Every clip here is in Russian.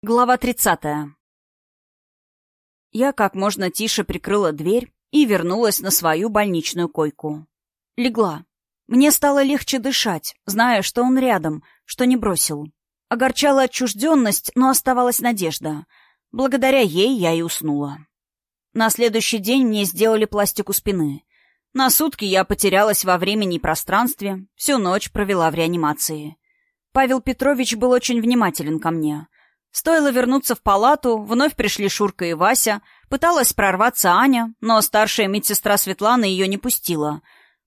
Глава 30. Я как можно тише прикрыла дверь и вернулась на свою больничную койку. Легла. Мне стало легче дышать, зная, что он рядом, что не бросил. Огорчала отчужденность, но оставалась надежда. Благодаря ей я и уснула. На следующий день мне сделали пластику спины. На сутки я потерялась во времени и пространстве, всю ночь провела в реанимации. Павел Петрович был очень внимателен ко мне — Стоило вернуться в палату, вновь пришли Шурка и Вася, пыталась прорваться Аня, но старшая медсестра Светлана ее не пустила,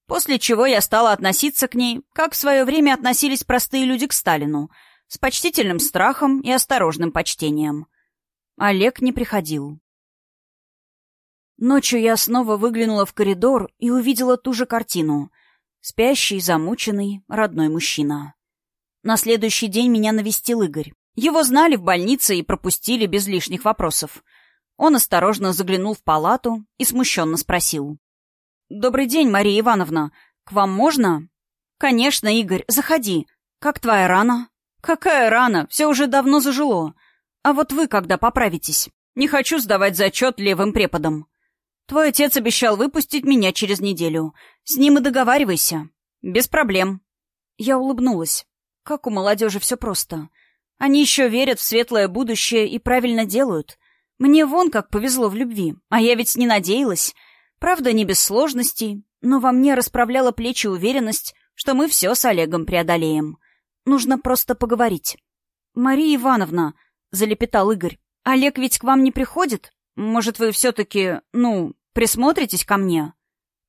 после чего я стала относиться к ней, как в свое время относились простые люди к Сталину, с почтительным страхом и осторожным почтением. Олег не приходил. Ночью я снова выглянула в коридор и увидела ту же картину. Спящий, замученный, родной мужчина. На следующий день меня навестил Игорь. Его знали в больнице и пропустили без лишних вопросов. Он осторожно заглянул в палату и смущенно спросил. «Добрый день, Мария Ивановна. К вам можно?» «Конечно, Игорь, заходи. Как твоя рана?» «Какая рана? Все уже давно зажило. А вот вы когда поправитесь? Не хочу сдавать зачет левым преподом. Твой отец обещал выпустить меня через неделю. С ним и договаривайся. Без проблем». Я улыбнулась. Как у молодежи все просто. Они еще верят в светлое будущее и правильно делают. Мне вон как повезло в любви, а я ведь не надеялась. Правда, не без сложностей, но во мне расправляла плечи уверенность, что мы все с Олегом преодолеем. Нужно просто поговорить. «Мария Ивановна», — залепетал Игорь, — «Олег ведь к вам не приходит? Может, вы все-таки, ну, присмотритесь ко мне?»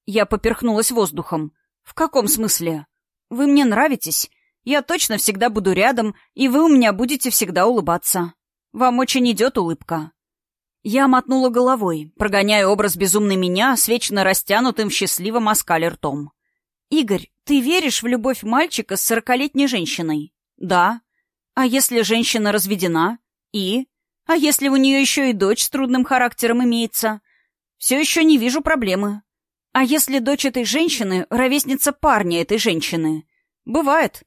Я поперхнулась воздухом. «В каком смысле? Вы мне нравитесь. Я точно всегда буду рядом, и вы у меня будете всегда улыбаться. Вам очень идет улыбка». Я мотнула головой, прогоняя образ безумной меня с вечно растянутым в счастливом оскале ртом. «Игорь, ты веришь в любовь мальчика с сорокалетней женщиной?» «Да». «А если женщина разведена?» «И?» «А если у нее еще и дочь с трудным характером имеется?» «Все еще не вижу проблемы». «А если дочь этой женщины — ровесница парня этой женщины?» «Бывает.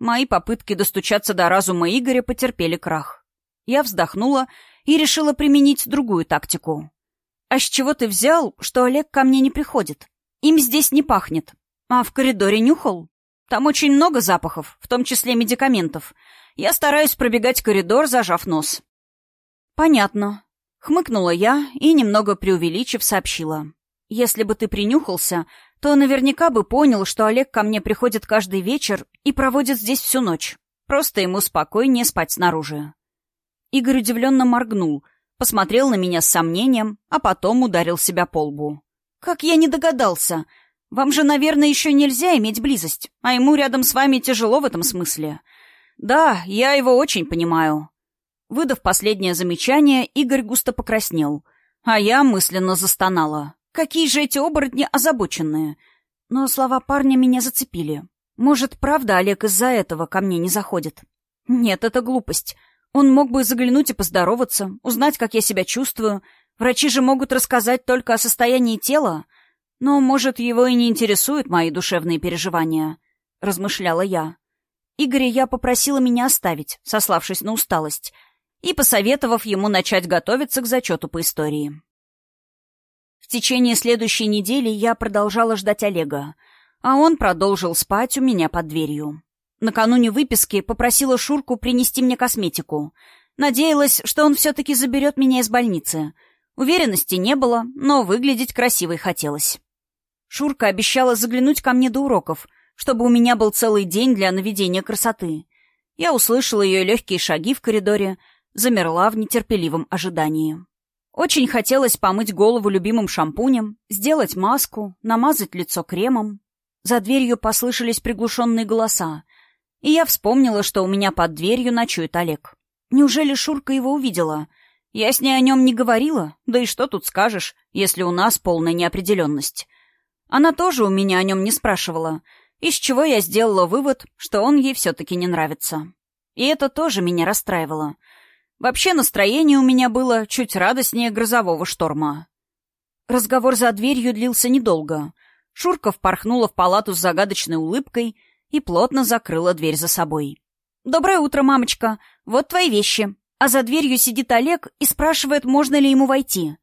Мои попытки достучаться до разума Игоря потерпели крах. Я вздохнула и решила применить другую тактику. «А с чего ты взял, что Олег ко мне не приходит? Им здесь не пахнет. А в коридоре нюхал? Там очень много запахов, в том числе медикаментов. Я стараюсь пробегать коридор, зажав нос». «Понятно», — хмыкнула я и, немного преувеличив, сообщила. «Если бы ты принюхался, то наверняка бы понял, что Олег ко мне приходит каждый вечер и проводит здесь всю ночь. Просто ему спокойнее спать снаружи. Игорь удивленно моргнул, посмотрел на меня с сомнением, а потом ударил себя по лбу. «Как я не догадался! Вам же, наверное, еще нельзя иметь близость, а ему рядом с вами тяжело в этом смысле. Да, я его очень понимаю». Выдав последнее замечание, Игорь густо покраснел, а я мысленно застонала. Какие же эти оборотни озабоченные. Но слова парня меня зацепили. Может, правда Олег из-за этого ко мне не заходит? Нет, это глупость. Он мог бы заглянуть и поздороваться, узнать, как я себя чувствую. Врачи же могут рассказать только о состоянии тела. Но, может, его и не интересуют мои душевные переживания, — размышляла я. Игоря я попросила меня оставить, сославшись на усталость, и посоветовав ему начать готовиться к зачету по истории. Течение следующей недели я продолжала ждать Олега, а он продолжил спать у меня под дверью. Накануне выписки попросила Шурку принести мне косметику. Надеялась, что он все-таки заберет меня из больницы. Уверенности не было, но выглядеть красивой хотелось. Шурка обещала заглянуть ко мне до уроков, чтобы у меня был целый день для наведения красоты. Я услышала ее легкие шаги в коридоре, замерла в нетерпеливом ожидании. Очень хотелось помыть голову любимым шампунем, сделать маску, намазать лицо кремом. За дверью послышались приглушенные голоса, и я вспомнила, что у меня под дверью ночует Олег. Неужели Шурка его увидела? Я с ней о нем не говорила, да и что тут скажешь, если у нас полная неопределенность. Она тоже у меня о нем не спрашивала, из чего я сделала вывод, что он ей все-таки не нравится. И это тоже меня расстраивало — Вообще настроение у меня было чуть радостнее грозового шторма. Разговор за дверью длился недолго. Шурка впорхнула в палату с загадочной улыбкой и плотно закрыла дверь за собой. «Доброе утро, мамочка. Вот твои вещи. а за дверью сидит Олег и спрашивает, можно ли ему войти.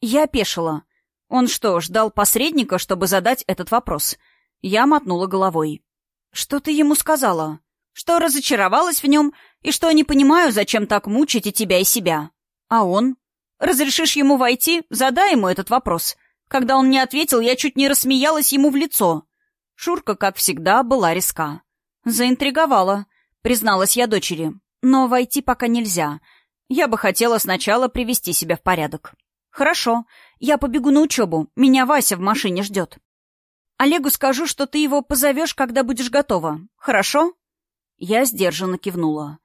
Я опешила. Он что, ждал посредника, чтобы задать этот вопрос? Я мотнула головой. «Что ты ему сказала?» «Что разочаровалась в нем, и что не понимаю, зачем так мучить и тебя, и себя». «А он?» «Разрешишь ему войти? Задай ему этот вопрос». Когда он не ответил, я чуть не рассмеялась ему в лицо. Шурка, как всегда, была резка. «Заинтриговала», — призналась я дочери. «Но войти пока нельзя. Я бы хотела сначала привести себя в порядок». «Хорошо. Я побегу на учебу. Меня Вася в машине ждет». «Олегу скажу, что ты его позовешь, когда будешь готова. Хорошо?» Я сдержанно кивнула.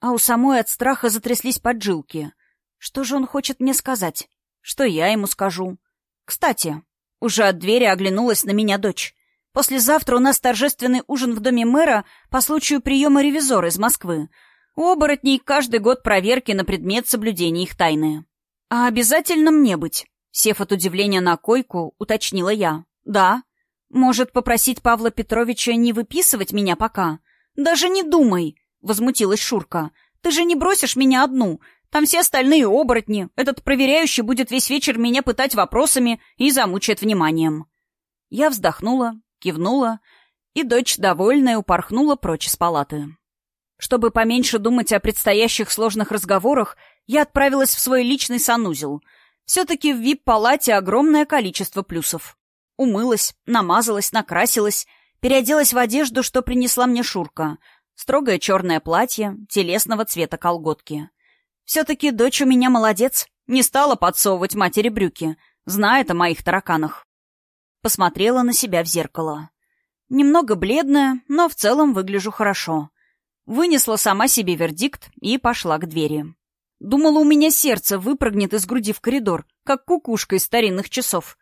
А у самой от страха затряслись поджилки. Что же он хочет мне сказать? Что я ему скажу? Кстати, уже от двери оглянулась на меня дочь. Послезавтра у нас торжественный ужин в доме мэра по случаю приема ревизора из Москвы. У оборотней каждый год проверки на предмет соблюдения их тайны. А обязательно мне быть? Сев от удивления на койку, уточнила я. Да. Может, попросить Павла Петровича не выписывать меня пока? Даже не думай, возмутилась Шурка. Ты же не бросишь меня одну. Там все остальные оборотни. Этот проверяющий будет весь вечер меня пытать вопросами и замучает вниманием. Я вздохнула, кивнула, и дочь, довольная, упорхнула прочь из палаты. Чтобы поменьше думать о предстоящих сложных разговорах, я отправилась в свой личный санузел. Все-таки в вип-палате огромное количество плюсов. Умылась, намазалась, накрасилась, переоделась в одежду, что принесла мне Шурка. Строгое черное платье, телесного цвета колготки. Все-таки дочь у меня молодец, не стала подсовывать матери брюки, знает о моих тараканах. Посмотрела на себя в зеркало. Немного бледная, но в целом выгляжу хорошо. Вынесла сама себе вердикт и пошла к двери. Думала, у меня сердце выпрыгнет из груди в коридор, как кукушка из старинных часов.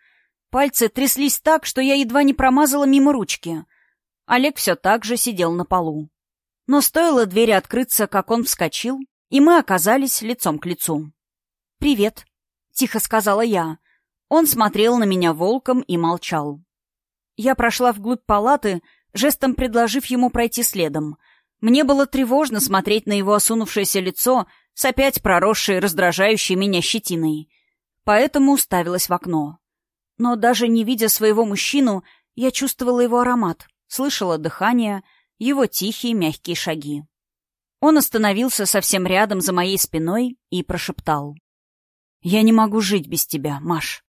Пальцы тряслись так, что я едва не промазала мимо ручки. Олег все так же сидел на полу. Но стоило двери открыться, как он вскочил, и мы оказались лицом к лицу. «Привет», — тихо сказала я. Он смотрел на меня волком и молчал. Я прошла вглубь палаты, жестом предложив ему пройти следом. Мне было тревожно смотреть на его осунувшееся лицо с опять проросшей, раздражающей меня щетиной. Поэтому уставилась в окно. Но даже не видя своего мужчину, я чувствовала его аромат, слышала дыхание, его тихие мягкие шаги. Он остановился совсем рядом за моей спиной и прошептал. «Я не могу жить без тебя, Маш».